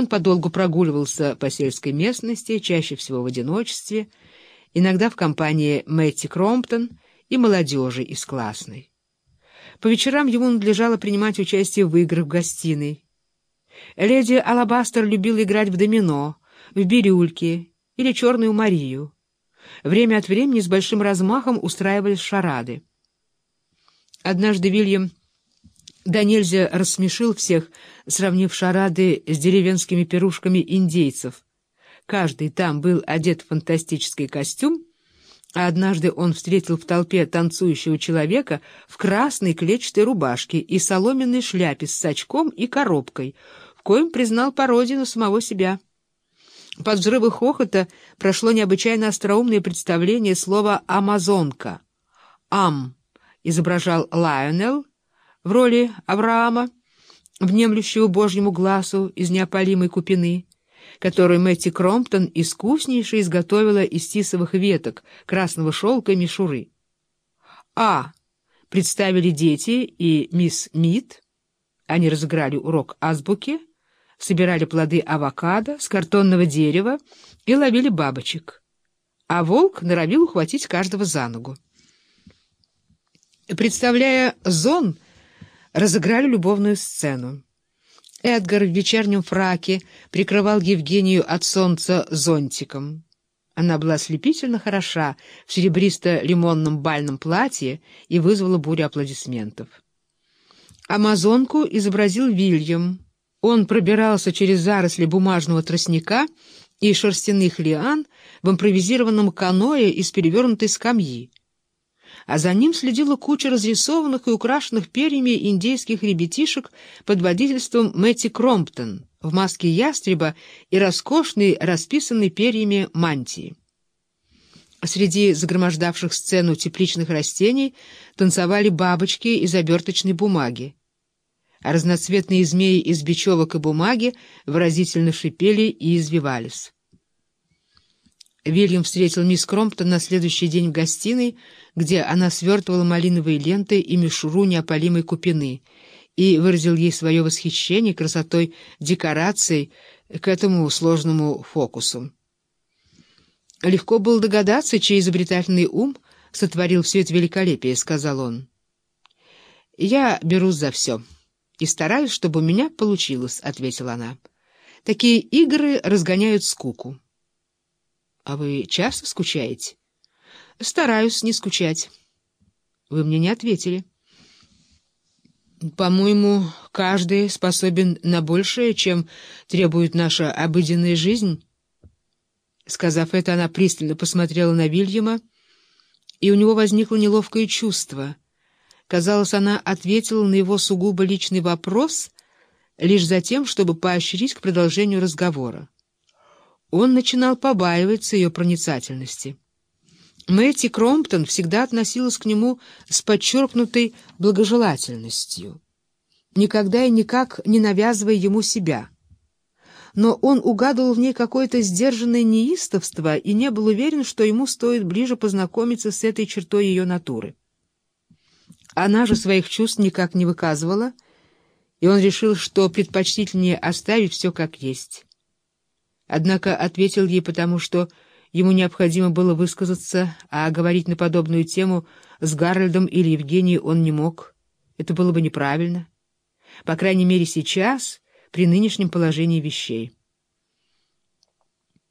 Он подолгу прогуливался по сельской местности, чаще всего в одиночестве, иногда в компании Мэтти Кромптон и молодежи из классной. По вечерам ему надлежало принимать участие в играх в гостиной. Леди Алабастер любила играть в домино, в бирюльки или черную Марию. Время от времени с большим размахом устраивались шарады. Однажды Вильям да нельзя рассмешил всех, сравнив шарады с деревенскими пирушками индейцев. Каждый там был одет в фантастический костюм, а однажды он встретил в толпе танцующего человека в красной клетчатой рубашке и соломенной шляпе с сачком и коробкой, в коем признал пародию на самого себя. Под взрывы хохота прошло необычайно остроумное представление слова «амазонка». «Ам» изображал Лайонелл в роли Авраама, внемлющего Божьему глазу из неопалимой купины, которую Мэтти Кромптон искуснейше изготовила из тисовых веток, красного шелка и мишуры. А. Представили дети и мисс Мид. Они разыграли урок азбуки, собирали плоды авокадо с картонного дерева и ловили бабочек. А волк норовил ухватить каждого за ногу. Представляя зон, разыграли любовную сцену. Эдгар в вечернем фраке прикрывал Евгению от солнца зонтиком. Она была ослепительно хороша в серебристо-лимонном бальном платье и вызвала бурю аплодисментов. Амазонку изобразил Вильям. Он пробирался через заросли бумажного тростника и шерстяных лиан в импровизированном каное из перевернутой скамьи а за ним следила куча разрисованных и украшенных перьями индейских ребятишек под водительством Мэтти Кромптон в маске ястреба и роскошной, расписанной перьями мантии. Среди загромождавших сцену тепличных растений танцевали бабочки из оберточной бумаги, а разноцветные змеи из бечевок и бумаги выразительно шипели и извивались. Вильям встретил мисс Кромптон на следующий день в гостиной, где она свертывала малиновые ленты и мишуру неопалимой купины, и выразил ей свое восхищение красотой декораций к этому сложному фокусу. «Легко было догадаться, чей изобретательный ум сотворил все это великолепие», — сказал он. «Я берусь за все и стараюсь, чтобы у меня получилось», — ответила она. «Такие игры разгоняют скуку». А вы часто скучаете? Стараюсь не скучать. Вы мне не ответили. По-моему, каждый способен на большее, чем требует наша обыденная жизнь. Сказав это, она пристально посмотрела на Вильяма, и у него возникло неловкое чувство. Казалось, она ответила на его сугубо личный вопрос лишь за тем, чтобы поощрить к продолжению разговора. Он начинал побаиваться ее проницательности. Мэтти Кромптон всегда относилась к нему с подчеркнутой благожелательностью, никогда и никак не навязывая ему себя. Но он угадывал в ней какое-то сдержанное неистовство и не был уверен, что ему стоит ближе познакомиться с этой чертой ее натуры. Она же своих чувств никак не выказывала, и он решил, что предпочтительнее оставить все как есть однако ответил ей потому, что ему необходимо было высказаться, а говорить на подобную тему с Гарольдом или Евгенией он не мог. Это было бы неправильно. По крайней мере, сейчас, при нынешнем положении вещей.